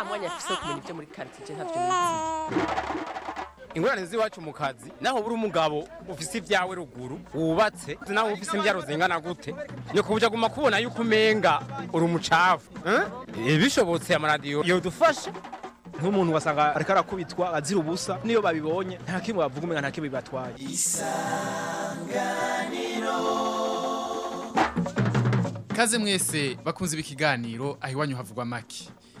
nta mwanya afise wo kumenya ibyo muri ntavyo nizi ingorane z'iwacu mu kazi naho buri umugabo ufise ibyawe ruguru wubatse naho ufise imbyaro zingana gute ni kubuja guma kubona yuko umenga uri umucafu eh? bishobotse amaradiyo yodufasha nk'umuntu wasanga ariko arakubitwa azira ubusa niyo babibonye nta kimwe bavuga umenga nta kimwe bibatwaye. Kaze mwese bakunze ibi kiganiro aho iwanyu havugwa maki.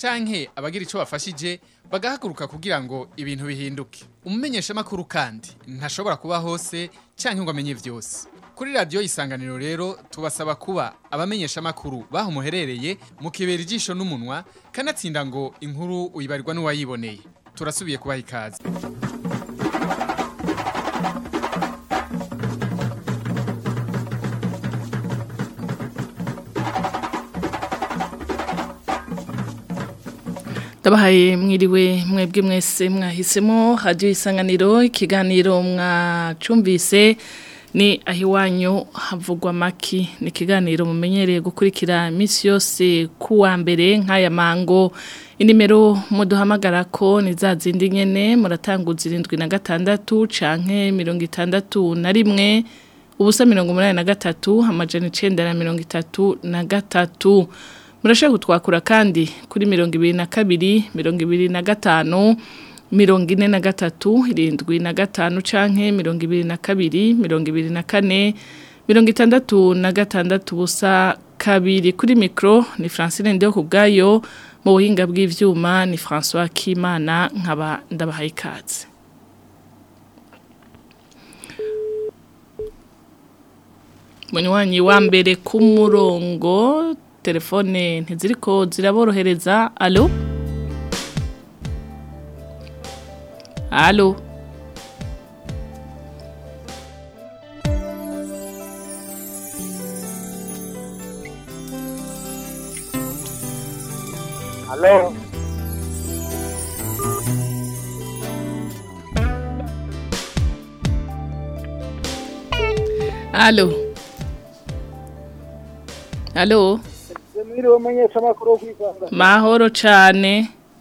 canke abagira ico bafashije bagahaguruka kugira ngo ibintu bihinduke. Umumenyesha makuru kandi ntashobora kuba hose canke ngo amenye vyose. Kuri radio isanganiro rero tubasaba kuba abamenyesha makuru baho muherereye mukibera ijisho n'umunwa kanatsinda ngo inkuru uyibarirwa n'uwayiboneye. Turasubiye kubaha ikaze. Ndabahaye mwiriwe mwebwe mwese mwahisemo. Radiyo isanganiro ikiganiro mwacumvise ni aho iwanyu havugwa amaki. Ni ikiganiro mumenyereye gukurikira iminsi yose kuwa mbere nk'aya mango. Inimero muduhamagara ko ni za zindi nyene muratanguza irindwi na gatandatu canke mirongo itandatu na rimwe ubusa mirongo umunani na gatatu amajana icenda na mirongo itatu na gatatu. Murashaka kutwakura kandi kuri mirongo ibiri na kabiri mirongo ibiri na gatanu mirongo ine na gatatu irindwi na gatanu canke mirongo ibiri na kabiri mirongo ibiri na kane mirongo itandatu na gatandatu busa kabiri. Kuri mikro ni Francine Ndeho kubgayo mu buhinga bw'ivyuma ni François Kimana nkaba ndabahaye ikaze. Munywanyi wa mbere ku murongo telefone ntiziriko ziraborohereza. Alo? Alo? Halo. alo? Alo? Mwiriwe umenyesha amakuru yo kwivanga. mahoro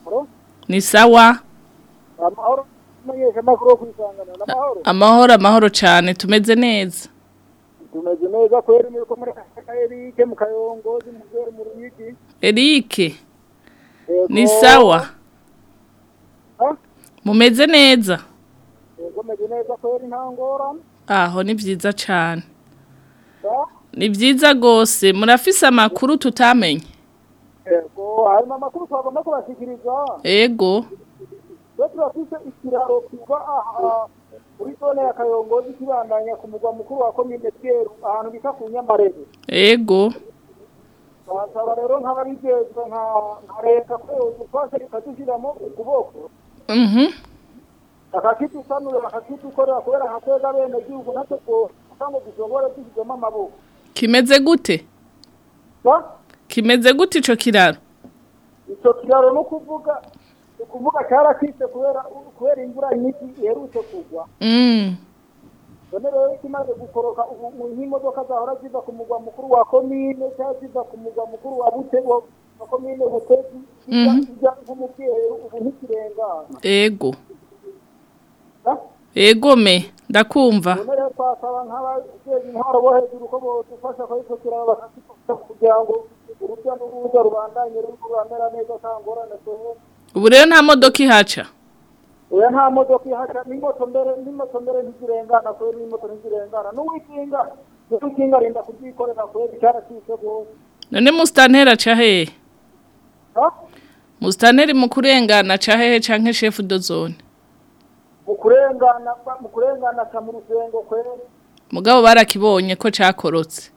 Mahoro? ni sawa Amahoro umenyesha amakuru yo kwivangana. Namahoro. amahoro amahoro cane tumeze neza Tumeze neza kweri muri ko muri Erike mu Kayongozi mu Zero mu Ruyigi. Erike ni sawa mumeze neza Yego meze neza kweri nta ngorane. aho ni vyiza cane Ha? Ni vyiza gose murafise amakuru tutamenye. Yego harimo amakuru twagomba kubashikiriza. ego Twe turafise ikiraro kiva aha muri zone ya Kayongozi kibandanya ku mugwa mukuru wa komine Bweru ahantu bita ku Nyamarebe. ego Basaba rero nk'ababijejwe nka leta ko yodufasha ikadushyiramo ukuboko. Mhm. Akakidusanura bakakidukorera kubera nka twebwe abene gihugu twosanga ngo dushobore dushyizemo amaboko. Kimeze gute? Kimeze gute ico kiraro? Ico kiraro no kuvuga ni ukuvuga cyarakitse kubera imvura nyinshi iherutse kugwa. Mm. None rero kimaze gukoroka ubu nk'imodoka zahora ziva ku mugwa mukuru wa komine cyangwa ziva ku mugwa mukuru wa butego wa komine butezi ijya ijya nko mu bwiherero ubu ntikirengana ego. Ba? ego me ndakumva. Rero twasaba nk'abajejwe intwaro bo hejuru ko bodufasha ko ico kiraro bakakifasha kugira ngo urujya n'uruza rubandanye ruriko ruramera neza nta ngorane tuhe ubu rero nta modoka ihaca. Oya nta modoka ihaca n'imoto mbere n'imoto mbere ntizirengana kubera n'imoto ntizirengana. N'uwikinga n'uwikinga arinda kubyikorera kubera icyaracitse rwose none musitanteri aca hehe Ha? musitanteri mu kurengana aca hehe shefu do zone mu kurengana mu kurengana mu rusengo kwera. Mugabo barakibonye ko cakorotse.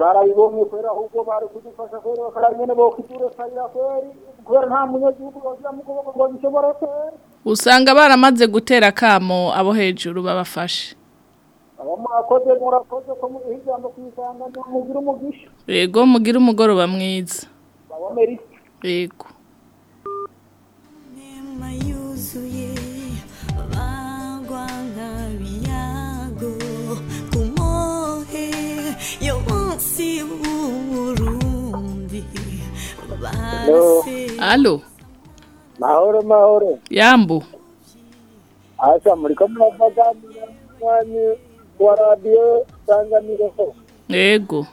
Barabibonye kubera ahubwo bari kudufasha kubera bakara nyene bo kidure sayira kweri kubera nta munyagihugu bagira mu kuboko ngo bishobore kwera. Usanga baramaze gutera kamo abo hejuru babafashe. Aba murakoze murakoze ko mu ijambo kwisanga mugira umugisha. Yego mugire umugoroba mwiza. Yego. Alo mahoro mahoro yambu. Asa muri ko muravuganira mwanya wa radiyo sanganiro yego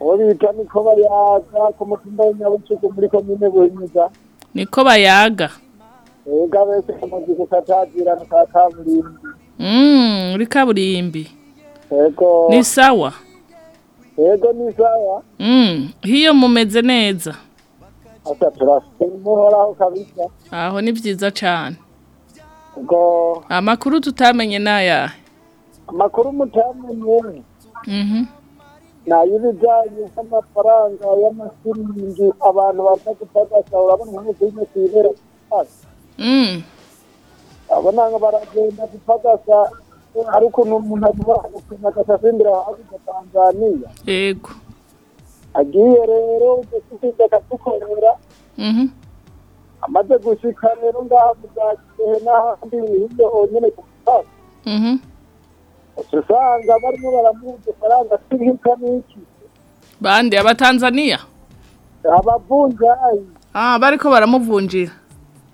uwo bita niko bayaga ku mutumba w'inyabucuku muri komine buhinyuza niko bayaga ega bese amaze gukatazirana ka kaburimbi Mm, uri kaburimbi ego ni sawa. Ego ni sawa Mm, hiyo mumeze neza. Aho ni byiza cyane amakuru tutamenye n'ayahe amakuru mutamenye. Mhm. ni ay'ibijyanye n'amafaranga y'amasiringi abantu baza gupagasa urabona kuri ino kwibera hasi Mm, abona ngo baragenda gupagasa hari ukuntu umuntu avuga gupima agasasimbira hakurya tanzaniya yego. Agiye rero udufite akadukorera. Mhm. amaze gushika rero ngaha mu bya kirehe n'ahandi hirya honyine ku mupaka Mhm. usanga barimo baramuha udufaranga tw'inka n'iki? Bande abatanzania? Abavunjayi. Ah bariko baramuvunjira.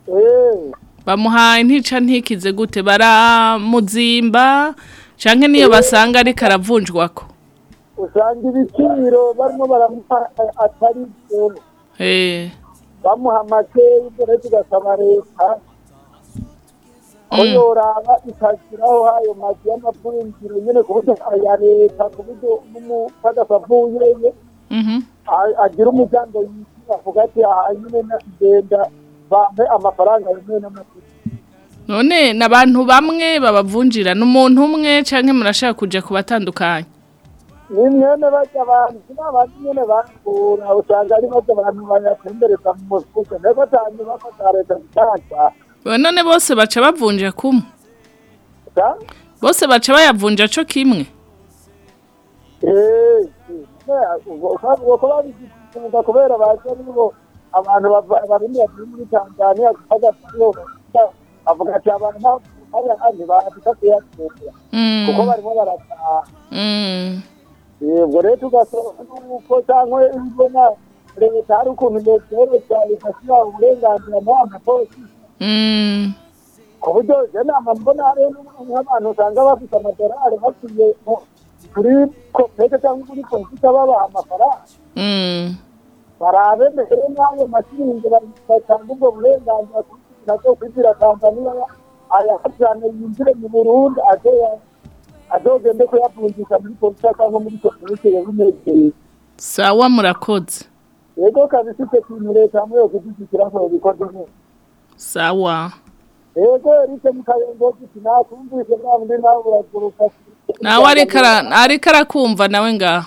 Eh. Bamuhaye ntica ntikize gute baramuzimba canke niyo basanga ariko aravunjwako usanga ibiciro barimo baramuha atari byo eh bamuha make rero tugasaba leta ko Mm. yoraba ikashyiraho ayo mazu y'amavunjiro nyine ku buryo aya leta ku buryo n'umupagasi avuyeye Mhm. a- agira umuryango yishyura avuga ati aha nyine ndagenda bampe amafaranga yemewe n'amategeko none n'abantu bamwe babavunjira n'umuntu umwe canke murashaka kuja kubatandukanya ni mwene bajya abantu ni abantu nyine bakura usanga ari bajya abantu bayatembereza mu mufuka ntego cyane bafata leta zitanga none bose baca bavunja kumwe bose baca bayavunja co kimwe babigifunga kubera baje ari bo abantu barimira kuri muri tanzania agasiyo avuga ati abantu hari ahandi bahita kuyakura Mm. kuko barimo barataha Mm. ubwo rero tugasaba nuko cyangwa ibona leta hari ukuntu yegereza igashyira uburenganzira muri aya mapolisi Mm. ku buryo je nama mbona hariho nk'abantu usanga bafite amadolari bakwiye mu- kuri kopeke cyangwa kuri kompiyuta babaha amafaranga Mm. Barabe mbere n'ayo masiringi batanga ubwo burenganzira nabwo kwigira tanzaniya ayahajyane yinjire mu burundi azogende kuyavunjisha muri polisi cyangwa muri kopeke yabimekeye sawa murakoze yego kabisa icyo kintu leta hamwe yo kudushyikira ngo bikoze neza sawa. Yego erike mu kayengo giti nakumvise bwa bundi nawe uraguruka nawe ariko arakumva nawe ngaho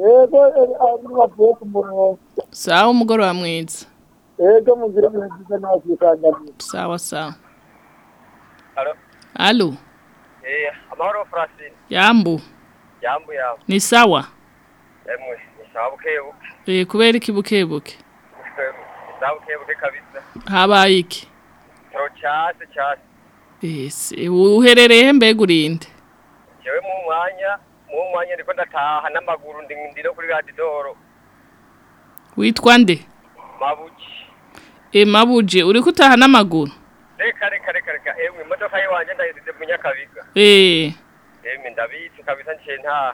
yego ari bavuye ku murongo sawa umugoroba mwiza yego mugire mwiza nawe kwikangamira sawa sawa Alo. Eh, amahoro Francine. yambu Yambu yambu. ni sawa Emwe, isaha bukebuke. eh kubera iki bukebuke Isaha bukebuke kabisa. habaye iki Tro cyase cyase. ese uherereye mbega urinde Jewe mu mwanya, mu mwanya ndiko ndataha n'amaguru ndi ndi no kuri radidoro. witwa nde Mabuki. e mabuje uri kutaha n'amaguru Reka reka reka reka. Emwe imodoka yiwanje ndayisize mu Nyakabiga. eh Emwe ndabizi kabisa nce nta.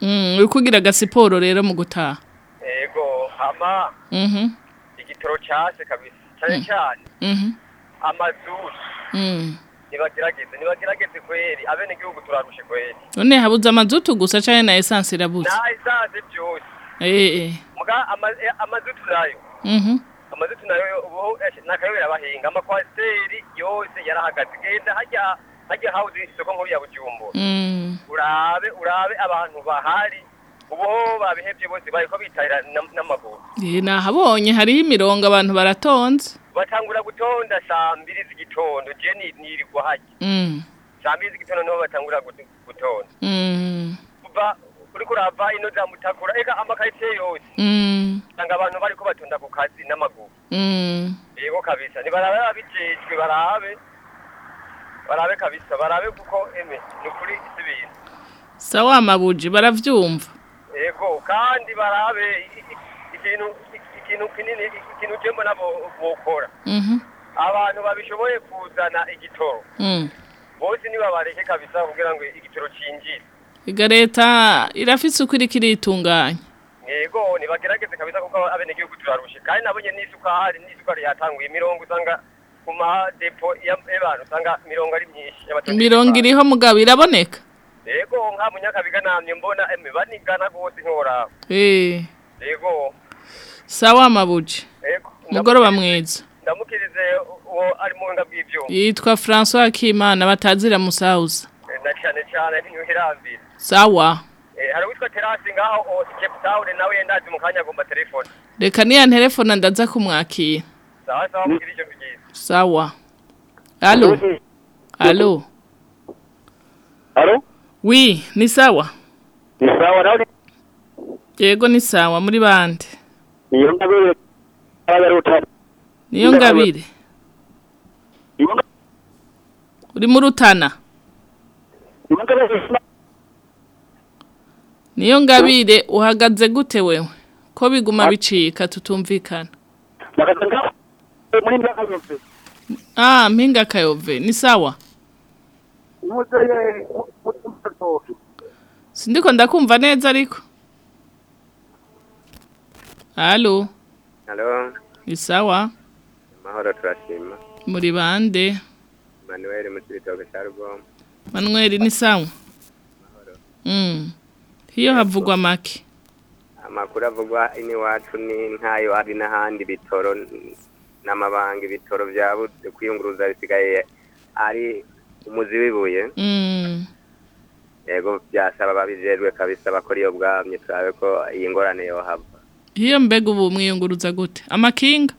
mm, uri kugira agasiporo rero mu gutaha Ego, hama mhm igitoro cyase kabisa. Cyane cyane mhm amazuru. mm. Nibagerageze, nibagerageze kweri. Abene gihugu turarushe kweri. none habuze amazutu gusa canke na essence irabuze Na isaze byose. eh eh Muga ama- eh, amazutu na yo. mhm amazutu na yo ubu nakayobera abahinga amakwasiteri yose yarahagaze genda hajya hajya hawuze isoko nkuru ya bujumbura mm. urabe urabe abantu bahari ubu babihebye bose bariko bitahira n'am- n'amaguru eh nahabonye hariho imirongo abantu baratonze batangura gutonda saa mbiri z'igitondo. Je ni- nirirwa harya Mm. saa mbiri z'igitondo ni ho batangura gut- gutonda. Mm. kuva uriko urava ino za mutakura eka amakaritsiye yose. Mm. usanga abantu bariko batonda ku kazi n'amaguru. Yego kabisa. Ntibarabe babijejwe barabe. Barabe kabisa barabe kuko eme ni ukuri si ibintu. Sawa amabuji baravyumva. yego kandi barabe ikintu ikintu kinini ikintu je mbona bo- bokora Mhm. abantu babishoboye kuzana igitoro Mm. bose nibabareke kabisa kugira ngo igitoro cinjire Iga leta irafise uko iriko iritunganya. yego nibagerageze kabisa kuko abenegihugu turarushe kandi nabonye n'isukari n'isukari yatanguye imirongo usanga ku madepo y'abantu usanga mirongo ari myinshi Mirongo iriho mugabo iraboneka. yego nka munyakabiga namye mbona eme banigana rwose ntoraba Eh. yego Sawa amabuji. yego Mugoroba mwiza. ndamukirize uwo ari mu buhinga bw'ivyuma Yitwa François Akimana batazira musauza. Eh, na cyane cyane ntiwihirambire Sawa. Eh, hari uwitwa terasi ngaho o cape town nawe ndazi mu kanya agomba telefone Reka niya telefone ndaza kumwakira. sawa sawa mugira ijoro ryiza Sawa. Allo. Allo. Alo? Oui, ni sawa. Ni sawa nawe Yego ni sawa muri bande. Niyo ngabire. Niyo ngabire. Uri mu rutana. Niyo ngabire uhagaze gute wewe? Ko biguma bicika tutumvikana. Ah, mpinga kayove ni sawa. Sindiko ndakumva neza ariko. Halo, ni sawa. mahoro turashima. Muri bande. Manuel mu Cibitoke cya Rugombo. Manuel ni sawa. Mm. Hiyo havugwa make. Amakuru avugwa iwacu ni ntayo ari n'ahandi bitoro n'amabanga ibitoro byabuze kwiyunguruza bisigaye ari umuzi w'ibuye. Mm. Yego byasaba babijejwe kabisa bakora iyo bwamye turabe ko iyi ngorane yohava. Hiyo mbega ubu mwiyunguruza gute? Amakinga?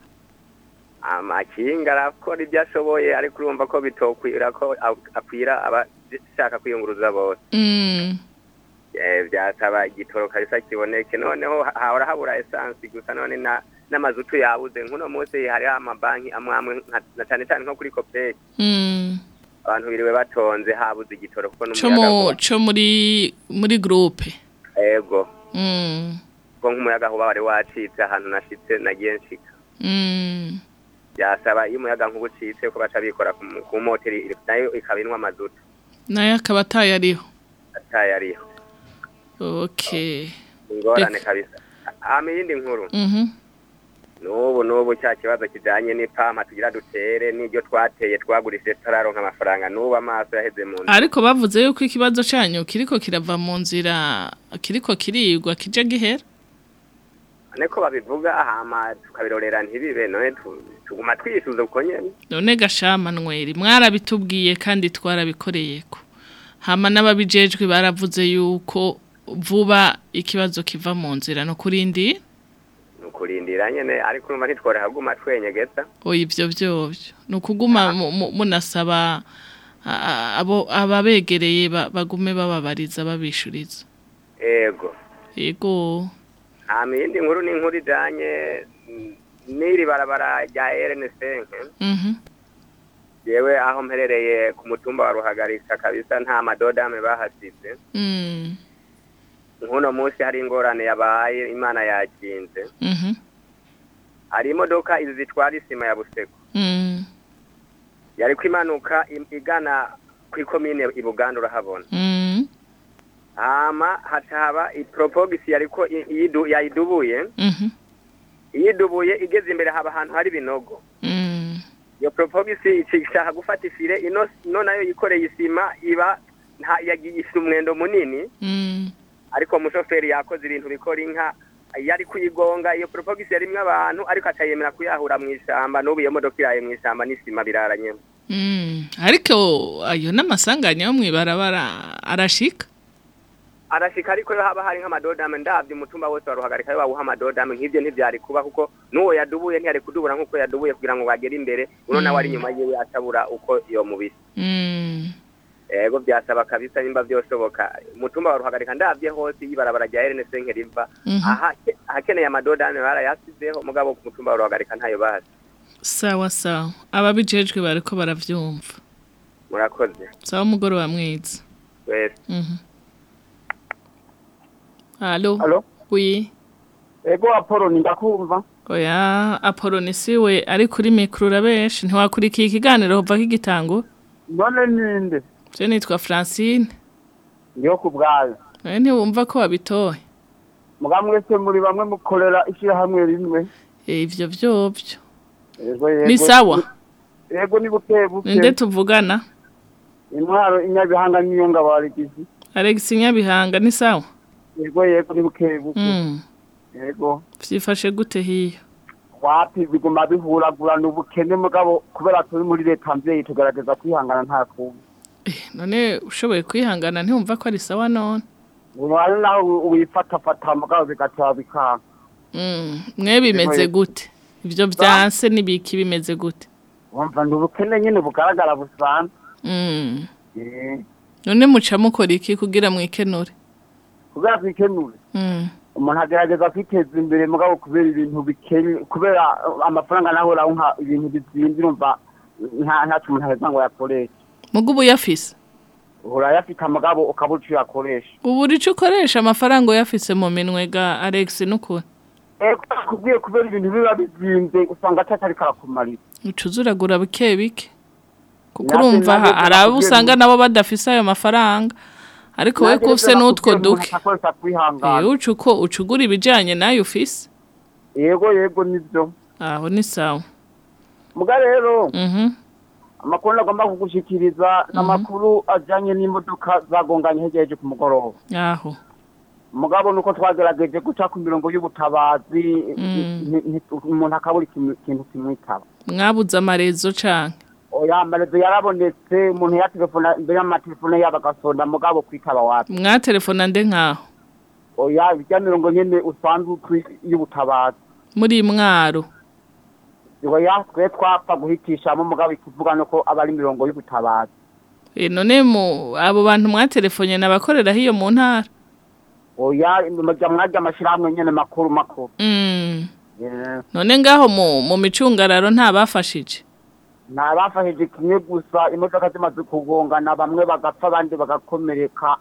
Amakinga arakora ibyo ashoboye ariko urumva ko bitokwira ko akwira abashaka kwiyunguruza bose. Mm. Eh, byasaba igitoro kabisa kiboneke noneho ha- hahora habura esansi gusa none na n'amazutu yabuze nk'uno munsi hari amabanki amwe amwe na cyane cyane nko kuri kopeki Mm. abantu biriwe batonze habuze igitoro kuko n'umuyaga cho muri muri groupe. ego Mm. Kuko nk'umuyaga huba wari wacitse ahantu nashitse nagiye nshika Mm. byasaba iyo umuyaga nk'ubu ucitse ko baca bikora ku moteri na yo ikaba inwa amazutu Naye akaba atayariho. atayariho ingorane kabisa hama iyindi nkuru Mhm. n'ubu n'ubu cya kibazo kijanye n'ipampa tugira dutere n'ibyo twateye twagurishije turaronka amafaranga n'ubu amaso yaheze mu nzu Ariko bavuze yuko ikibazo cyanyu kiriko kirava mu nzira kiriko kirigwa kije gihera. Niko babivuga hama tukabirorera ntibibe none tu- tuguma twisuze uko nyene. None gashama Manuel mwarabitubwiye kandi twarabikoreyeko. Hama n'ababijejwe baravuze yuko vuba ikibazo kiva mu nzira. No kurindi ni ukurindira nyene ariko urumva ntitworeka kuguma twenyegeza oya ivyo vyovyo ni ukuguma mu- mu- munasaba abo ababegereye ba- bagume bababariza babishuriza. Ego. Yego hama iyindi nkuru ni inkuru ijanye mm, n'iri barabara rya rn5 mhm. Yewe aho mperereye ku mutumba wa ruhagarika kabisa nta madodame bahasize. Mm. Nk'uno munsi hari ingorane yabaye imana yakinze. Mhm. Hari imodoka izi zitwara isima ya buseko. Mm. Yari kwimanuka im- igana ku ikomine i buganda urahabona. Mm. Hama haca haba iporopogisi yariko yayidubuye. Mhm. Iyidubuye igeze imbere haba ahantu hari ibinogo mm. Iyo poropogisi ishaka gufata ifire ino na yo yikoreye isima iba yagiye ifite umwendo munini. Mm. Ariko umushoferi yakoze ibintu bikora inka yari kuyigonga. Iyo poropogisi yarimwo abantu ariko akayemera kuyahura mu ishyamba n'ubu iyo modoka iraye mu ishyamba n'isima biraranyemo. Mm. Ariko ayo n'amasanganya yo mwibarabara arashika. Arashika ariko yo haba hari nk'amadodame. Ndavye umutumba wose waruhagarika yo bawuha amadodame. Nk'ivyo ntivyari kuba kuko n'uwo yadubuye ntiyari kudubura nk'uko yadubuye kugira ngo bagere imbere. Uno nawe ari inyuma yiwe atabura uko yomubisa Mm. ego byasaba kabisa nimba byoshoboka umutumba waruhagarika ndavye hose yibarabara rya RNC nkeriva Mhm. aha ahakeneye amadodame barayasizeho. Mugabo ku mutumba waruhagarika ntayo bazi. Sawa sawa. Ababijejwe bariko baravyumva. Murakoze. Sawa umugoroba mwiza. Wese. Halo. Halo. Oui. ego apolo ndakumva Oya, Apollo siwe ari kuri mikro urabeshi ntiwakurikiye ikiganiro hova kigitango. none ninde Je nitwa Francine. ndiyo ku bwayo Nawe ntiwumva ko wabitoye. muga mwese muri bamwe mukorera ishyirahamwe rimwe Eh, Ivyo vyovyo. ego yego Ni sawa. ego ni buke buke Ninde tuvugana? intwaro inyabihanga niyo ngabarigizi Alex Nyabihanga ni sawa. Ego yego ni buke buke Mm. ego Vyifashe gute hiyo? wapi biguma bihuragurana ubukene mugabo kubera turi muri leta mvyeyi tugerageza kwihangana nta kubi None ushoboye kwihangana ntiwumva ko ari sawa none. ari naho wifatafata mugabo bigateba bikanga Mm. Mwe bimeze gute? Ivyo vyanse nibiki bimeze gute? wumva ndi ubukene nyene bugaragara busanzwe Mm. Eh, None muca mukora iki kugira mwikenure? Kubera twikenure Mm. umuntu agerageza kwiteza imbere mugabo kubera ibintu bikenye kubera amafaranga naho urawunka ibintu bizimvye urumva nta ntaco umuntu aheza ngo yakoreshe Mugu ubu yafise. urayafite mugabo ukaba uca uyakoresha Ubu urico ukoresha amafaranga uyafise mu minwe ga Alex nukuri. kubwiye kubera ibintu biba bizimvye usanga atari karakumarira Ucuzuragura bike bike. Kuko urumva hari abo usanga nabo badafise ayo mafaranga. Ariko we kufise n'utwo duke. ucu uko ucugura ibijanye na yo ufise. yego yego nivyo Aho ni sawa. muga rero Mhm. amakuru nagomba kugushikiriza n'amakuru ajanye n'imodoka zagonganye hegereje ku mugoroba Aho. mugabo nuko twagerageje guca ku mirongo y'ubutabazi nti- umuntu akabura ikintu kimwitaba Mwabuze amarezo canke. Oya amarezo yarabonetse umuntu yatelefona imbere y'amatelefone yabo agasonda mugabo kwitaba wapi Mwatelefona nde nkaho. oya irya mirongo nyene usanzwe y'ubutabazi Muri mwaro. oya twe twapfa guhitishamo mugabo ikivuga nuko aba ari mirongo y'ubutabazi E none mu abo bantu mwatelefonye nabakorera hiyo mu ntara. oya mwajya amashirahamwe nyene makuru makuru Mm. Eh, None ngaho mu micungararo nta bafashije. nta bafashije kimwe gusa imodoka zimaze kugongana bamwe bagapfa abandi bagakomereka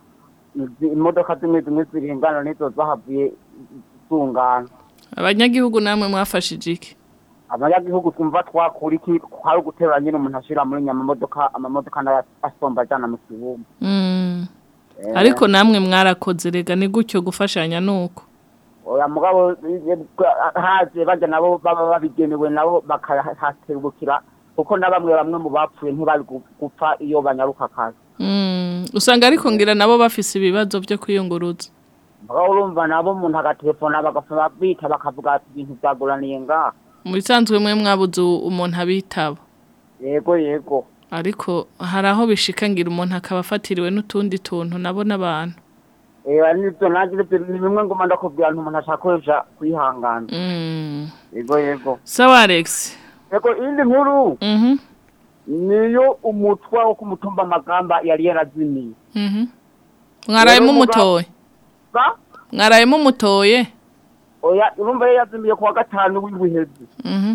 imodoka zimwe zimwe zirengana nizo zahavuye zungana Abanyagihugu namwe mwafashije iki? abanyagihugu twumva twakura iki kwari uguterura nyine umuntu ashira muri nyamamodoka amamodoka na yo asomba ajana mu kibumba Mm. Eh, Ariko namwe mwarakoze rega ni gutyo gufashanya nuko. oya mugabo eh, haje bajya nabo baba babigenewe nabo bakahaterukira kuko na bamwe bamwe mu bapfuye ntibari gu- gupfa iyo banyaruka akazi Mm. Usanga ariko ngira nabo bafise ibibazo byo kwiyunguruza. mugabo urumva nabo umuntu agatelefona bagafuma bita bakavuga ati ibintu byagoraniye ngaha Mu bisanzwe mwe mwabuze umuntu abitaba. yego yego Ariko hari aho bishika ngira umuntu akaba afatiriwe n'utundi tuntu nabo n'abantu. Nivyo nanjye nivyo ni bimwe ngoma ndakubwira umuntu ashakoresha kwihangana Mm. yego yego Sawa Alex. Yego indi nkuru Mhm. niyo umutwa wo ku mutumba magamba yari yarazimiye Mhm. Mwaraye Rero mumutoye. ba Mwaraye mumutoye. oya urumva yazimiye ku wa gatanu w'indwihezi Mhm.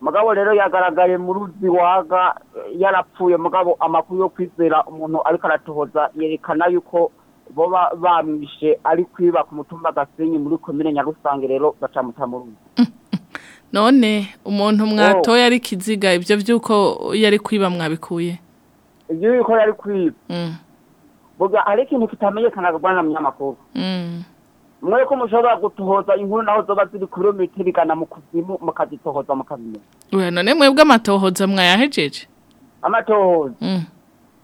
mugabo rero yagaragaye mu ruzi waga yarapfuye mugabo amakuru yo kwizera umuntu ariko aratohoza yerekana yuko boba bamwishe ari kwiba ku mutumba gasenyi muri komine nyarusange rero bacamuta mu ruzi None umuntu mwatoye ari kiziga ibyo byuko yari kwiba mwabikuye. ibyo yuko yari kwiba Mm. burya hari ikintu kitamenyekana bwana munyamakuru Mm. mwe ko mushobora gutohoza inkuru naho zoba ziri kilometero igana mu kuzimu mukazitohoza mukabimenya Uya none mwebwe amatohoza mwayahejeje. amatohoza Mm.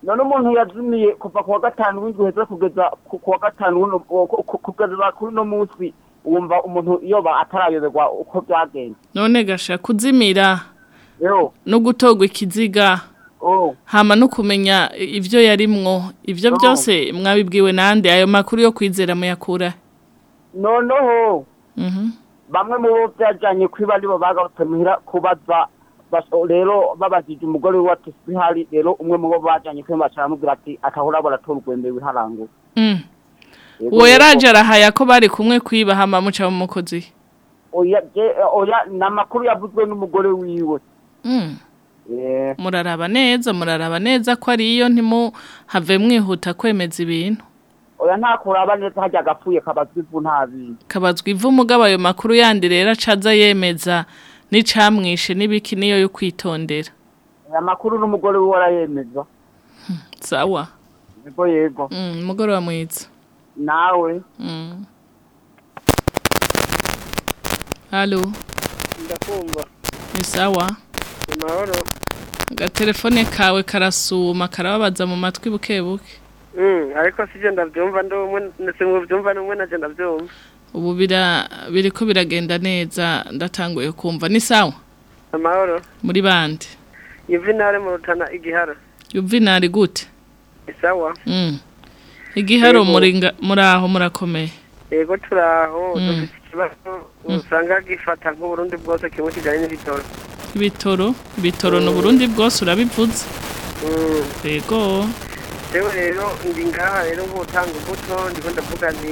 none umuntu yazimiye kuva ku wa gatanu w'indwi heza kugeza ku wa gatanu kugeza kuri uno munsi wumva umuntu yoba atarayoberwa uko byagenze. None gasha kuzimira yo. no gutogwa ikiziga oh hama no kumenya ibyo yarimwo. Ibyo byose mwabibwiwe nande ayo makuru yo kwizera muyakura. Noneho mhm. bamwe mu bo byajyanye kwiba nibo bagarutse muhira kubaza rero babajije umugore we ati sihari rero umwe mu bo bajyanye kwiba bacaramubwira ati atahora baratora urwembe wiharangura Mm. Uwo yego. yaraje arahaya ko bari kumwe kwiba hama muca mu mukozi. Oya oya ni amakuru yavuzwe n'umugore wiwe. Mm. Eh, muraraba neza muraraba neza ko ariyo ntimuhave mwihuta kwemeza ibintu. Oya nta kuraba neza hajya agapfuye kabazwa ivu nta bintu kabazwa ivu mugabo ayo makuru yandi rero acaza yemeza n'icamwishe n'ibiki niyo yo kwitondera. Aya makuru n'umugore wiwe arayemeza. Sawa. Yego yego. Mm, mugoroba mwiza. Nawe. Mm. halo. Ndakumva. Ni sawa. Amahoro agatelefone kawe karasuma karababaza mu matwi buke buke. Mm, ariko umwe ndetse muvyumva n'umwe naje ndavyumva ubu bira biriko biragenda neza ndatanguye kumva. Ni sawa? Amahoro muri bande? Ivinare mu rutana igiharo yuvinari gute? Isawa mm. Igiharo Yego. muringa muraho murakomeye. Yego turaho Mm. dufite ikibazo. Usanga gifata nk'uburundi bwose kimwe kijanye n'ibitoro. Ibitoro? Ibitoro ni uburundi bwose urabivuze. Mm. yego. Jewe rero ndi ngaha rero nk'utanga imbuto ndiko ndavuga nti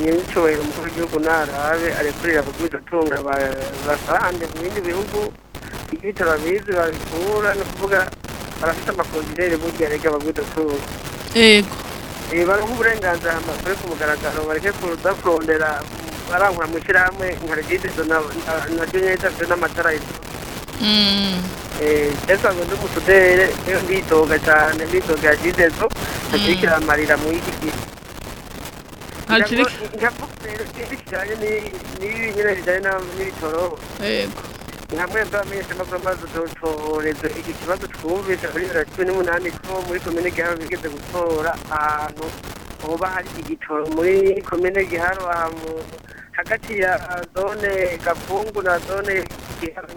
nyir'icyubahiro umukuru w'igihugu narabe arekurira kugwiza tunga basahande mu bindi bihugu. Ibitoro babizi babikura ni ukuvuga barafite amakontineri burya rega bagwiza tunga. Yego. Eh, baronka uburenganzira amakuru ku mugaragaro bareke kuza kurondera barangura mu ishyirahamwe nka regidezo naryo nyine idafite n'amatara mm. ese ngo ndi umusudere niyo nditoga cyane nditoga ya gidezo ntakirikira amarira mu iki gihe Hakiri- kijyanye n'ibi nyine bijyanye na- n'ibitoro yego hamwe bwamenyesha amakuru amaze dutoreza iki kibazo twumvise muri bibiri na cumi n'umunani ko muri komine giharo bigeze gutora ahantu hoba hari igitoro muri komine giharo hagati ya zone gafungu na zone giharo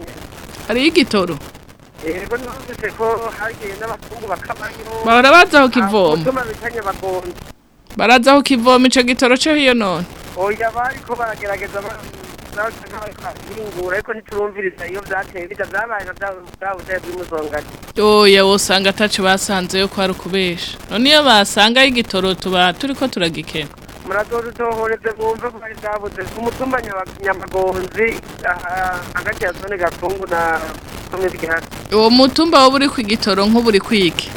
hariyo igitoro yego numvise ko hagiye n'abafungu bakabayo bahora baza aho kivoma baraza aho kivoma ico gitoro co hiyo none oya bariko baragerageza bahingura ariko ntiturumviriza iyo vyateye bija vyabaye na vyabuteye bw'umusongati oya wosanga ataco basanzeyo ko ari ukubesha. None iyo basangayo igitoro tuba turiko turagikena. Murazodutohoreze mwumve ko bari vyabuze ku mutumba nyamagonzi hagati ya zone gafungu na komine gihari. Uwo mutumba woba uri ku igitoro nk'uburi kwiki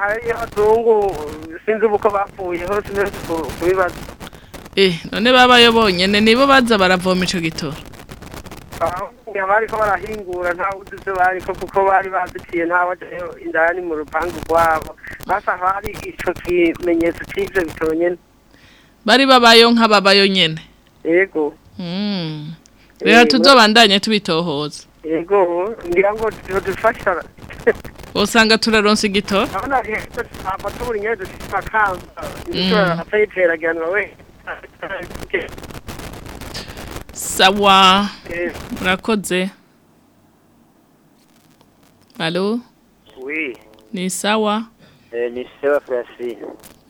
hariyo abazungu sinzi uko bapfuyeho sinzi ku- kubibaza none babayo bonyene nibo baza baravoma ico gitoro. Aho bariko barahingura nta wuzi ivyo bariko kuko bari bazitiye nta wajayo indani mu rupangu rwabo. Basa hari ico kimenyetso c'ivyo bitoro nyene. Bari babayo nk'ababayo nyene. Yego. Mm. rero tuzobandanye tubitohoza. Yego. Ngira ngo dufasha usanga turaronsa igitoro? Abona rero amatuburi nyene dufite amakamba Mm. imishobora atayiteraganwa we. Sawa Eh. murakoze alo Oui, ni sawa eh, ni sawa Francine.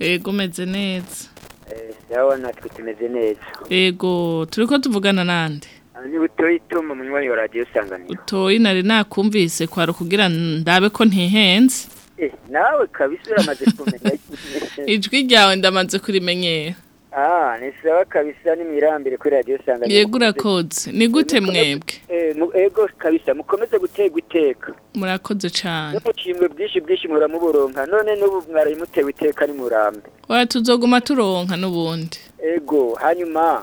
yego umeze neza Eh, sawa natwe tumeze neza. yego turiko tuvugana nande Ah, Ni butoyi ituma munywanyi wa radio Sanganiro. utoyi nari nakumvise kwara kugira ndabe ko ntihenze Eh, nawe kabisa uramaze kumenya. ijwi ryawe ndamaze kurimenyera Ah, ni sawa kabisa ni mirambire kuri radio Sanganiro. yego urakoze ni gute mwebwe Eh, ego kabisa mukomeze gutegwa iteka. murakoze cane N'umucimwe bwinshi bwinshi muramuboronka none n'ubu mwarayimutewe iteka ni murambe. oya tuzoguma turonka n'ubundi Ego hanyuma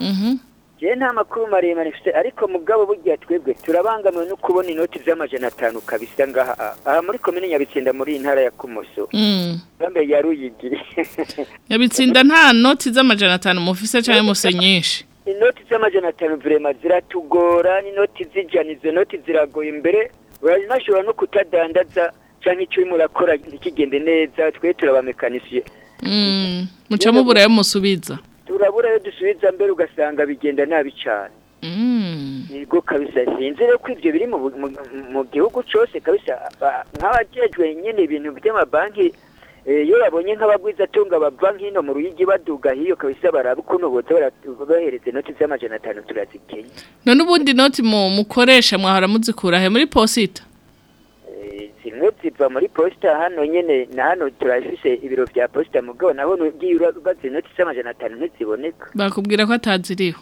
je nta makuru maremare mfite ariko mugabo burya twebwe turabangamiwe no kubona inoti z'amajana atanu kabisa ngaha aha muri komine Nyabitsinda muri iyi ntara ya Kumoso. mm. Gambe ya Ruyigi. nyabitsinda nta noti z'amajana atanu mufise canke muse nyinshi inoti z'amajana atanu vrema ziratugora n'inoti zijana izo noti ziragoye imbere uranashobora no kutadandaza canke icyo urimo urakora ntikigende neza twe turabamekanisiye mm. muca muburayo musubiza turabura iyo dusubiza mbere ugasanga bigenda nabi cane. Mm. yego kabisa sinzi rero ko ibyo biri mu, gihugu cyose kabisa Ba- nk'abajejwe nyine ibintu by'amabanki eh, iyo babonye nk'abagwizatunga bava nk'ino mu ruyigi baduga hiyo kabisa baraba ukuntu bara- bahereza inoti z'amajana atanu turazikenya none ubundi noti mu mukoresha mwahora muzikura he muri posita? Zimwe ziva muri posita hano nyine na hano turafise ibiro vya posita mugabo naho nugiye urabaza inoti z'amajana atanu ntiziboneka. Bakubwira ko ataziriho.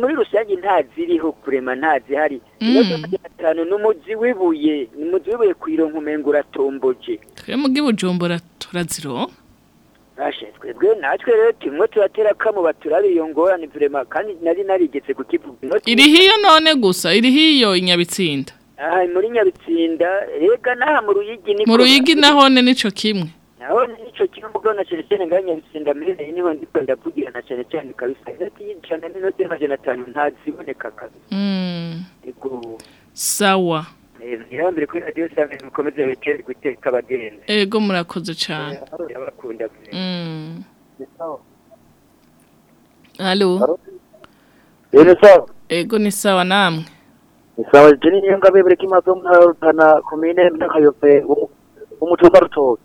Muri rusange ntaziriho kurema ntazihari. Mm. inoti z'amajana atanu n'umuzi w'ibuye umuzi w'ibuye kuyironka umenga uratomboje twe mugi bujumbura turaziro? Ashe twebwe natwe rero tumwe turatera kamo baturabe iyo ngorane vrema kandi nari narigeze kukivuga. Inoti iri hiyo none gusa iri hiyo inyabitsinda aha muri nyabitsinda rega naha mu ruyigi niko mu ruyigi nahone nico kimwe. Naho nico kimwe mugabo na cyane cyane ngaho nyabitsinda mbere ni ho ndiko ndavugira na cyane cyane kabisa inoti y'ijana n'inoti y'amajana atanu ntaziboneka kabisa. Mm. ego. Sawa. Ntihambire kuri radiyo sangane mukomeze witere guteka abagenzi. Ego murakoze cyane. Ndabakunda Mm. Halo. Ego ni sawa namwe. Sawa jeni nyanga bebere kimazo mutana komine ndakayope umutumba rutoke.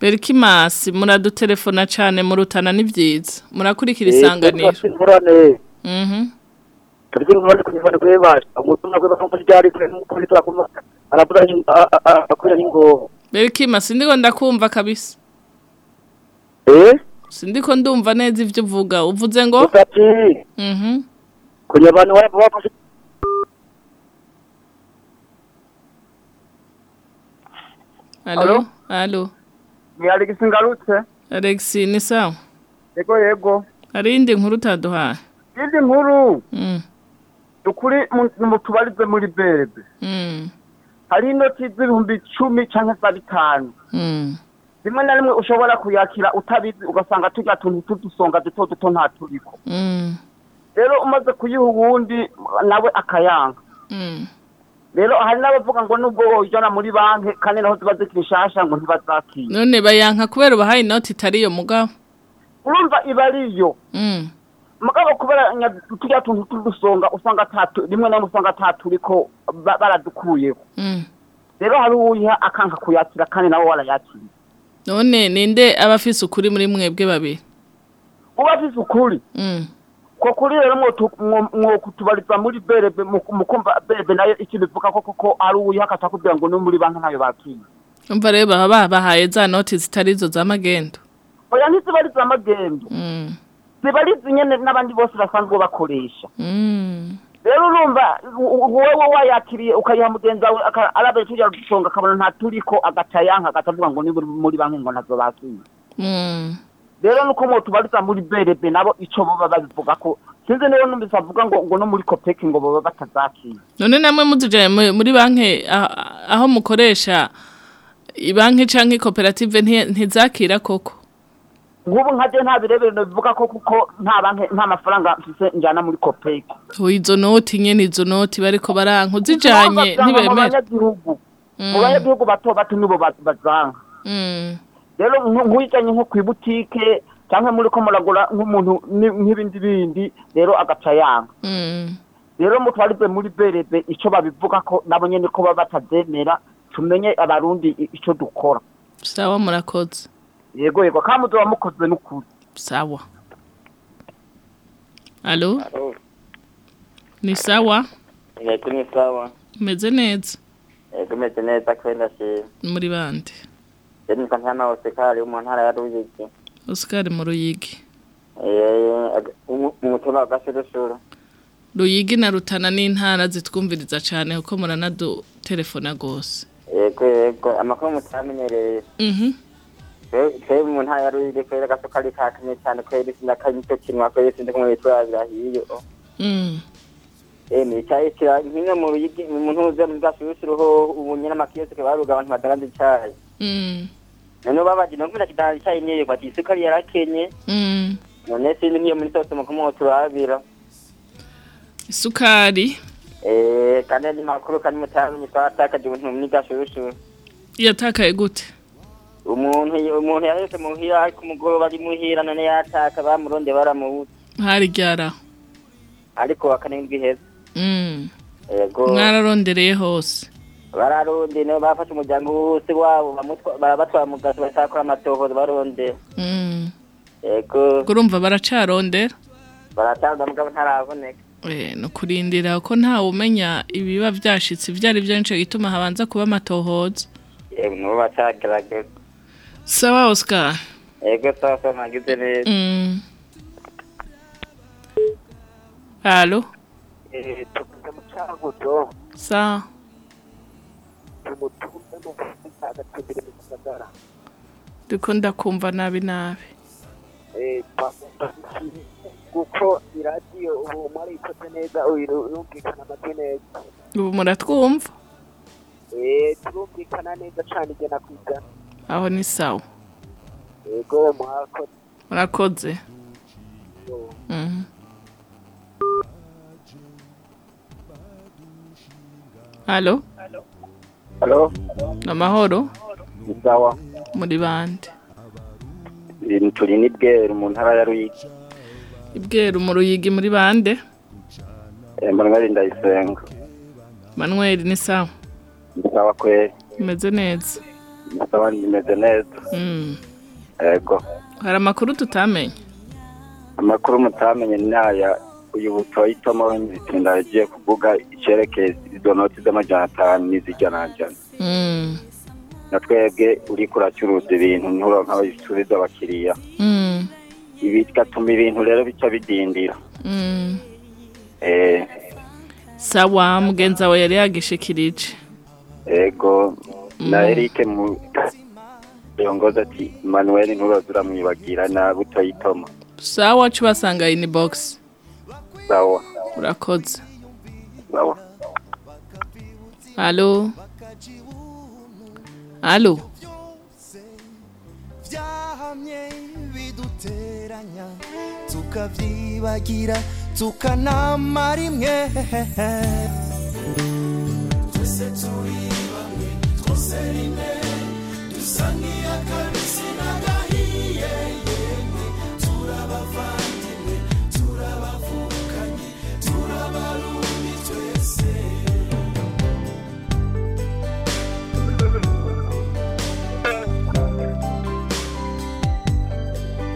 Berikimasi muradutelefona cyane murutana ni byiza. Murakurikira isanganiro. Mhm. Turi ngone kunyone kwebasha. Umutumba kweba ko ryari kure n'ukuri twakuma. Aravuga akwira ningo. Berikimasi ndiko ndakumva kabisa. Eh? Sindiko ndumva neza ivyo uvuga. Uvuze ngo? Mhm. kunya abantu Halo. Halo. ni Alex ngarutse Alex ni sawa. yego yego Hari indi nkuru utaduhaye. izi nkuru Mm. ukuri mu- tubarize muri berebe Mm. hari inoti z'ibihumbi icumi cyangwa za bitanu Mm. rimwe na rimwe ushobora kuyakira utabizi ugasanga turya tuntu tudusonga duto duto nta turiko Mm. rero umaze kuyiha uwundi nawe akayanga Mm. Rero hari n'abavuga ngo nubwo woyijana muri banki kandi naho ziba zikiri nshasha ngo ntibazakira None bayanka kubera ubahaye inoti itari yo mugabo. urumva iba ariyo Mm. mugabo kubera turya tuntu tudusonga usanga rimwe na rimwe usanga ataturiko ba- baradukuyeho Mm. rero hari uwiha akanka kuyakira kandi nawe warayakira None ninde aba afise ukuri muri mwebwe babiri? uba afise ukuri Ko kuri rero mwokutubariza muri berebe mu- mukumva berebe na yo ikintu ivuga ko koko ari uwiha akatakubwira ngo ni muri banki ntayo bakiye Umva rero baba babahaye za noti zitari zo za magendo. oya ntiziba ari za magendo Mm. ziba ari zinyene n'abandi bose basanzwe bakoresha Mm. rero urumva wowe wayakiriye ukayiha mugenzi wawe aka- arabe tujya gusonga akabona nta turiko agaca yanka agatavuga ngo ni muri- muri banki ngo ntazo bakiye Mm. Rero nuko mwotubariza muri berebe nabo ico boba babivuga ko sinzi niyo numvise avuga ngo ngo no muri kopeki ngo boba batazakiye None namwe muzije mu- muri banki ah- aho mukoresha ibanki canke koperative nti- ntizakira koko. nk'ubu nkaje nta birebere bivuga ko kuko nta banki nta mafaranga mfise njana muri kopeki izo noti nyene izo noti bariko baranka uzijanye mu ntibemera. banyagihugu mu banyagihugu bato bato nibo ba- bazanka Mm. Rero nk- nk'uyijanye nko kw'ibutike cyangwa muri ko muragura nk'umuntu nk'ibindi bindi rero agaca yanga Mm. rero mutwarize muri berebe ico babivuga ko nabo nyene ko baba batazemera tumenye abarundi i- ico dukora Sawa murakoze. yego yego kandi muzoba mukoze n'ukuri Sawa. Alo? Ni sawa? Yego ni sawa. Meze neza Yego meze neza shima. muri bande. Yego ni kantana Osekari mu ntara ya Ruyigi. Oscar mu Ruyigi. Eh mu mutima wa Gashurusuru. Ruyigi na Rutana n'intara zitwumviriza cyane kuko muranadu telefona gose. Yego yego amakuru mutamenyereye. Mhm. Twe mu ntara ya Ruyigi kwera gasukari kakanye cyane kwera sinakanye cyo kinwa kwera sinde kumwe bitwara hiyo. Mm. Eh ni cyayi kira nkino mu Ruyigi mu ntuze mu Gashurusuru ho ubu nyina makiyose baruga abantu badaganze cyayi. Mm. None babaje no kwira kidari cyayi niyo kwati isukari yarakenye. Mm. None sindi nkiyo muri sose mu kumo turabira. Isukari Eh, kandi ni makuru kandi mutamenye twatakaje ubuntu muri gashushu. yatakaye gute? Umuntu umuntu yahetse muhira ariko umugoroba ari muhira none yataka bamuronde baramubuze. Hari ryara. ariko wa kane w'indwi iheze Mm. yego mwararondereye hose bararundi nibo bafashe umuryango wose wabo barabatwara mu gaso batakora amatohoza barondera Mm. urumva baracarondera baratanga mugabo ntaraboneka Eh, no kurindira ko ntawe umenya ibiba byashitse ibyo ari byo nico gituma habanza kuba amatohoza. Yego nibo bacagerageza sawa Oscar. Yego sawa sawa mwagize neza. Mm. Allo? Tuvuze mu cyaguzo sawa. Tumutumve mu agatembere mu gisagara ndiko ndakumva nabi nabi. Eh, kuko iradiyo ubu mwarayikoze neza uyu- yumvikana amajwi neza. Ubu muratwumva? Eh, turumvikana neza cyane ijana ku ijana aho ni sawa. Yego mwakoze. Murakoze. Mhm. Halo, amahoro muri bande turi ni bweru mu ntara ya Ruyigi. ibweru mu ruyigi muri bande Emmanuel Ndayisenga. Manuel ni sawa Ni sawa kweli. imeze neza nimeze neza. Mm. Ego. hari amakuru tutamenye Amakuru mutamenye ni aya uyu butoyi tomo w'inzitsinda yagiye kuvuga icerekeye izo noti z'amajana atanu. Mm. Na twebwe uriko uracuruza ibintu nturonka ababisubiza abakiriya. Mm. Bigatuma ibintu rero bica bidindira. Mm. Eh, sawa mugenzi wawe yari yagishikirije ego. Na Mm. Eric mu yongoza ati Manuel nturoza uramwibagira na butoyi tomo. sawa cubasanga inbox Sawa. urakoze Sawa. Allo Allo byahamye biduteranya tukavyibagira tukanama rimwe twese turi bamwe twose rimwe dusa nk'iy'akabisi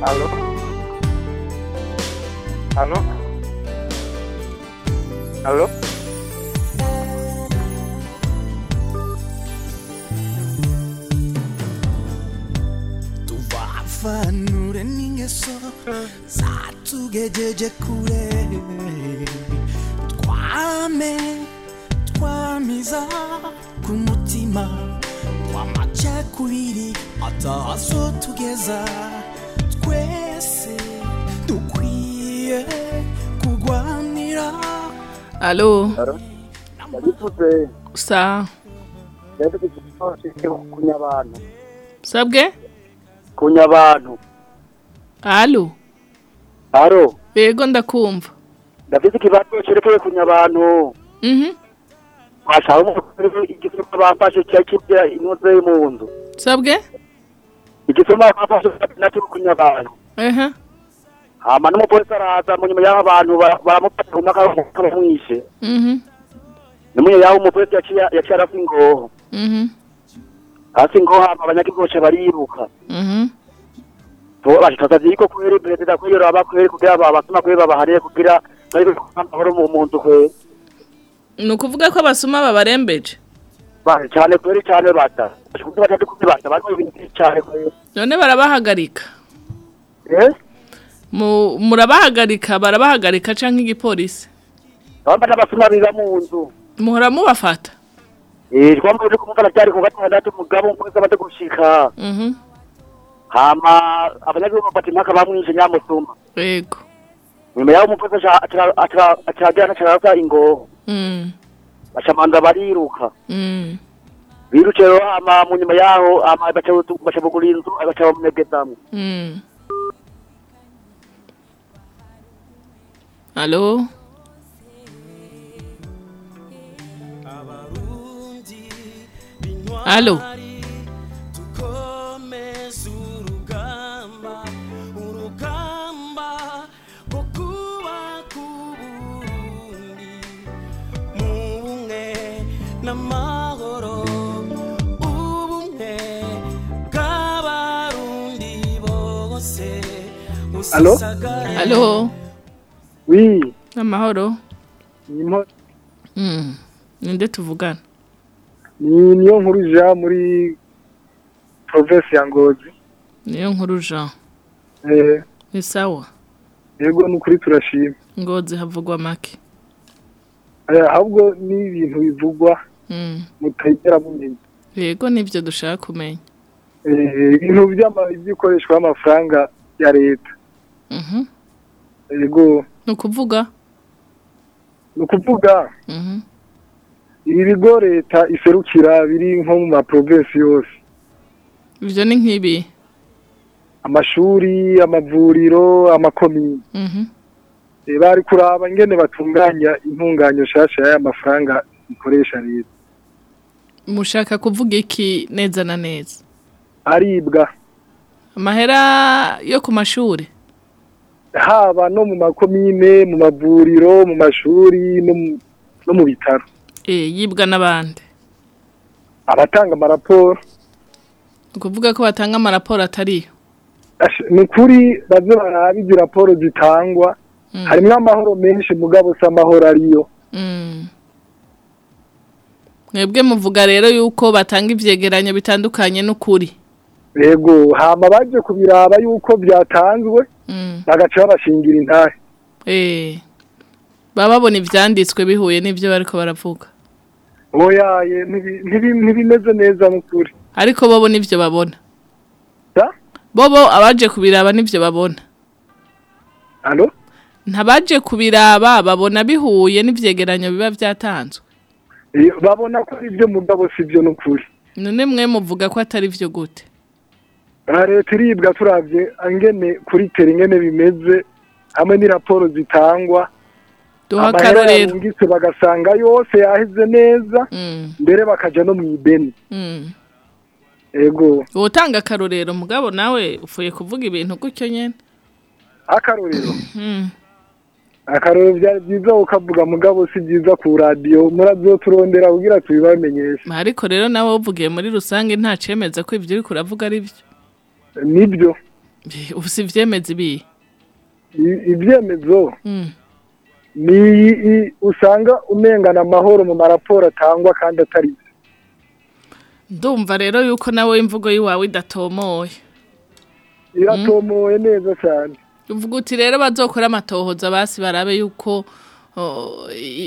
Alo? Alo? Alo? fanure ningeso satugejeje kule twame twamiza ku mutima twamacakwiri ataaso tugeza dukwiye kugwanira. Allo Ndabivuze sa sabwe kunya abantu. Allo Aro yego ndakumva. Ndafite ikibazo cyerekeye kunya abantu. Mhm. Washaka umukuru igisoma bafashe cya kibya inoze mu nzu sabwe igisoma bafashe na cyo kunya abantu ehe. Hama n'umupolisi araza mu nyuma y'abo bantu bara- baramufata ku mwaka bamwishe Mhm nimwe y'aho umupolisi yaciye yaciye arasa ingoho hasi ingoho hama abanyagihugu bariruka Mhm bo bashikaza ziko kweri perezida kweri raba kweri kugira abasoma kweri babaharire kugira bari amahoro mu mu nzu kweri ni ukuvuga ko abasuma babarembeje cyane kweri cyane bata none barabahagarika eh? Mu- murabahagarika barabahagarika canke igipolisi? Bamba n'abasoma biba mu nzu. Muhora mubafata? Eh twambaye kumugana cyari ku gatandatu mugabo umupolisi amaze gushika. Mhm. Hama abanyagihugu bafata impaka bamwishe nyamusuma yego. Nyuma y'aho umupolisi acagirana carasa ingoho. Mm. Bacamanza bariruka. Mm. Biruke rero hama mu nyuma y'aho baca bugura inzu baca bamwegezamu Alo? Alo? Alo? Alo? Wi amahoro. ni impo- Mm. Ninde tuvugana? ni niyo nkuru ja muri province ya ngozi Niyo nkuru eh Ni sawa. yego nukuri turashima Ngozi havugwa make. Ahubwo ni ibintu bivugwa Mm. mutagera mumenya Yego nivyo dushaka kumenya. Ibintu by'ikoreshwa y'amafaranga ya leta Mhm. yego Ni ukuvuga? ni ukuvuga Mhm. ibi bigo leta iserukira biri nko mu maprovinsi yose Ivyo ni nk'ibi. amashuri amavuriro amakomini Mhm. Eh, bari kuraba ingene batunganya intunganyo nshasha y'aya mafaranga ikoresha leta Mushaka kuvuga iki neza na neza? aribwa Amahera yo ku mashuri. Haba no mu makomine mu mavuriro mu mashuri no mu- bitaro Eh, yibwa n'abandi. abatanga amaraporo Ni ukuvuga ko batanga amaraporo atariyo. Ni ukuri baze barabe izi raporo zitangwa harimwo amahoro menshi mugabo si amahoro ariyo Mm. Mwebwe muvuga rero yuko batanga ivyegeranyo bitandukanye n'ukuri. Yego hama baje kubiraba yuko byatanzwe Mm. bagaca babashingira intahe Eh. Baba babona ivyanditswe bihuye n'ivyo bariko baravuga. oyaye ntibi- ntibi- ntibimeze neza n'ukuri Ariko bobo nivyo babona. Bobo abaje kubiraba nivyo babona. Ntabaje kubiraba babona bihuye n'ivyegeranyo biba vyatanzwe. Eh, babona ko ari byo mugabo si byo n'ukuri None mwe muvuga ko atari vyo gute? Leta iribwa turavye angene kuri tera ingene bimeze hamwe n'iraporo zitangwa amahera yarungitse bagasanga yose yaheze neza mbere bakaja no mw'ibeni Mm. ego Wotanga akarorero mugabo nawe ufuye kuvuga ibintu gutyo nyene. akarorero Mm. akarorero byari byiza ukavuga mugabo si byiza ku radiyo murazoturondera kugira tubibamenyeshe Ariko rero nawe uvugiye muri rusange nta cemeza ko ivyo uriko uravuga ari byo. Ni byo Ufise ivyemeza ibi. I- ibyemezo Mm. ni usanga umengana amahoro mu maraporo atangwa kandi atari Ndumva rero yuko nawe imvugo yiwawe idatomoye. iratomoye neza cyane Uvuga uti rero bazokora amatohoza basi barabe yuko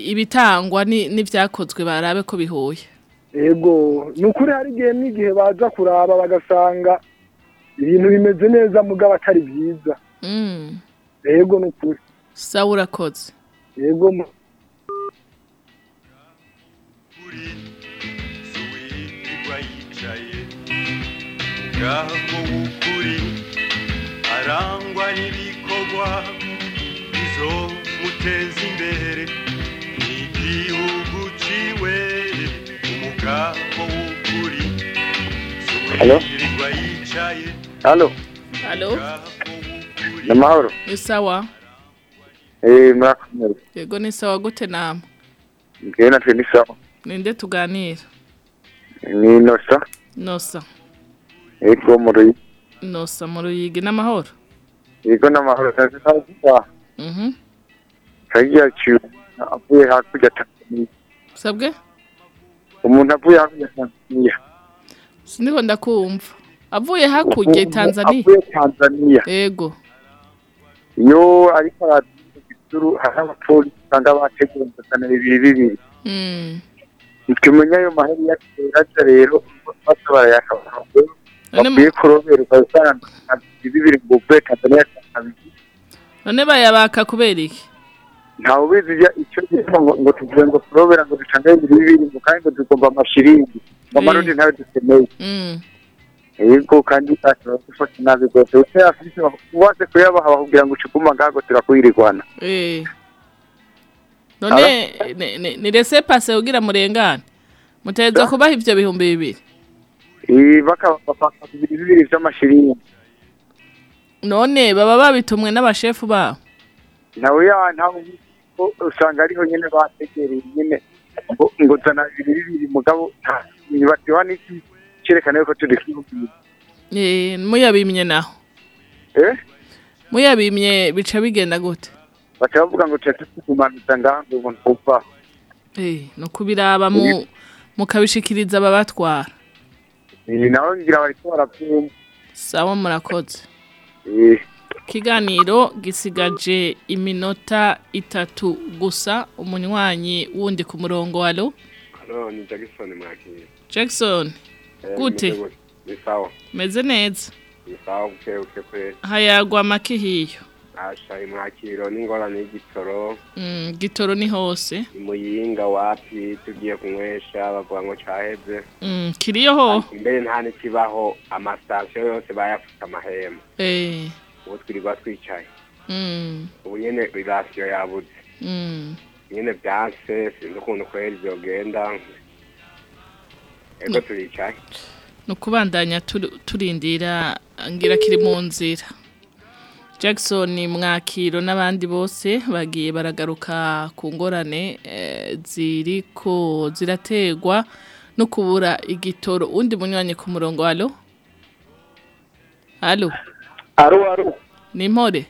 ibitangwa ni- n'ivyakozwe barabe ko bihuye. ego ni ukuri hari igihe n'igihe baza kuraba bagasanga ibintu bimeze neza mugabo atari byiza. Mm. ego ni ukuri Sawa urakoze. ego mu- wirirwa yicaye ubwabo w'ukuri arangwa n'ibikorwa bizomuteza imbere n'igihugu ciwe umugabo w'ukuri. Wirirwa yicaye. Halo, Halo? ni amahoro. Ni sawa? Eh, murakomeye. Yego ni sawa gute nama? Ngewe natwe ni sawa. Ninde tuganira? Ni. Nosa. Ego mu Ruyi. Nosa mu ruyigi n'amahoro. Ego n'amahoro. Kazi kazi. Mhm. Kazi yacu avuye hakurya Tanzania. Sabwe? Umuntu avuye hakurya Tanzania. Sindiko ndakumva. Avuye hakurya Tanzania. Avuye Tanzania. Ego. Iyo ariko araduru hari abapolisi usanga bateguye amasana bibiri bibiri. Mm. Ntitumenya ayo maheri yacu rero bose mu- Bakwiye kurobera ugasanga bibiri ngo uvuye Tanzania kabiri. None bayabaka kubera iki? ntawe ubizi icyo gihe ngo tuvuge ngo turobera ngo dutange bibiri bibiri ngo kandi ngo tugomba amashiringi ngo amarundi ntayo dukeneye Mm. Yego kandi ashobora gufata nabi rwose utayafise uwaze kuyabaha bakubwira ngo ucuguma ngaho turakwirirwana Eh. None ni- rese pase ugira murengane. Muteza kubaha ivyo bihumbi bibiri. Eh, bakabafata bibiri bibiri vy'amashiringi None baba babitumwe n'abashefu babo. nawe ntawe usanga ariho nyene bategereye nyene ngo zana bibiri bibiri mugabo ntibatiwa n'iki cerekana yuko turi Eh, muyabimye naho. eh? Muyabimye bica bigenda gute baca bavuga ngo tuce tukumanutsa ngaha ngo umuntu upfa Eh, no kubiraba mu mukabishikiriza ababatwara ni nawe ngira bariko baravyumva sawa murakoze Eh, ikiganiro gisigaje iminota itatu gusa umunywanyi wundi ku murongo Halo, ni Jackson mwakiri. Jackson. Gute? gute? Ni sawa. meze neza Ni sawa buke buke kwe. hayagwa amaki hiyo Asha imwakiro n'ingorane y'igitoro. mm, gitoro ni hose Ni muyinga wapi tugiye kunywesha bavuga ngo caheze. mm, kiriyo ho Mbere nta n'ikibaho amasitasiyo yose bayafute amahema. eh, Ubu twirirwa twicaye. mm, Ubu nyene irasiyo yabuze. mm. Nyene vyanse sinzi ukuntu kweri vyogenda. Ego turicaye. ni ukubandanya turi- turindira ngira kiri mu nzira. Jackson mwakiro n'abandi bose bagiye baragaruka ku ngorane eh, ziriko zirategwa no kubura igitoro. Undi munywanyi ku murongo alo alo aro aro ni impore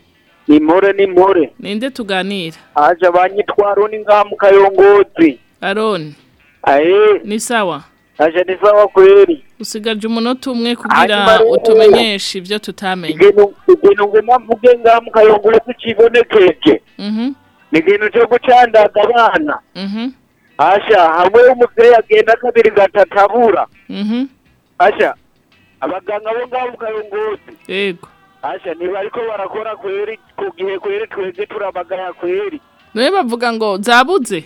ni more ni more ninde tuganira? Aje abanyitwaro ni ngaha mu kayongozi aroni aye. Ni sawa? Aje ni sawa kweri. Usigaje umunota umwe kugira utumenyeshe ibyo tutamenye. Ikintu nguma mvuge ngaha mu kayongozi kibonekeje mhm. Ni ikintu cyo gucandaga abana. Mhm. Asha hamwe umuvyeyi agenda kabiri gatatu abura mhm. Asha abaganga bo ngaho mu kayongozi yego. Asha niba ariko barakora kweri ku gihe kweri twebwe turabagaya kweri. Noye bavuga ngo zabuze?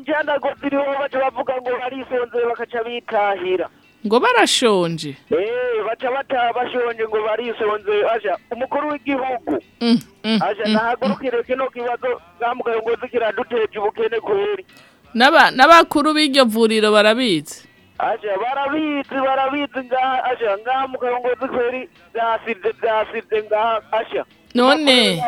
Njyanago ziriho baca bavuga ngo barisonze bakaca bitahira. Ngo barashonje. Eh, baca bataha bashonje ngo barisonze asha umukuru w'igihugu. Mm, mm, asha mm, nahagurukire kino kibazo ngamugayo ngozi kiraduteje ubukene N'aba- n'abakuru b'iryo vuriro barabizi asha barabizi barabizi ngaha asha ngaha mukayongozi kweri vyasivye vyasivye ngaha asha none.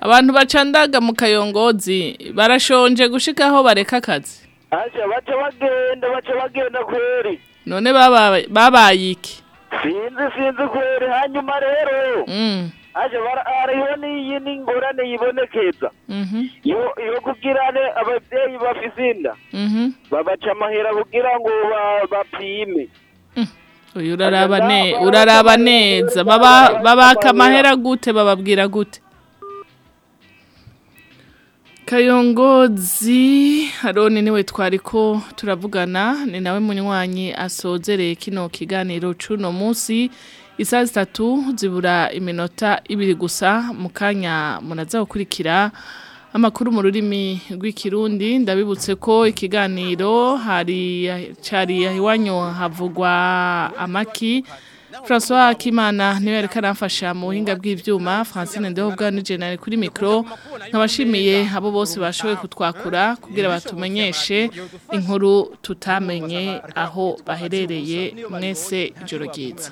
Abantu bacandaga mu kayongozi barashonje gushika aho bareka akazi. Asha baca bagenda baca bagenda kweri. None baba- babaye iki? Sinzi sinzi kweri hanyuma rero. Mm, bara- hariho n'iyi n'ingorane yibonekeza. Mhm, iyo iyo kugirane abavyeyi bafise inda mhm. babaca amahera kugira ngo ba- bapime. Uyu uraraba ne uraraba neza. baba babaka amahera gute bababwira gute. Kayongozi haroni ni we twariko turavugana ni nawe munywanyi asozereye kino kiganiro c'uno munsi. Isaha zitatu zibura iminota ibiri gusa mu kanya munaza gukurikira. Amakuru mu rurimi rw'ikirundi ndabibutse ko ikiganiro hari cari iwanyu havugwa amaki. François Kimana ni we yariko aramfasha mu buhinga bw'ivyuma. Francine Ndehobwa nije nari kuri micro. Nkabashimiye abo bose bashoboye kutwakura kugira batumenyeshe inkuru tutamenye aho baherereye. Mwese ijoro ryiza.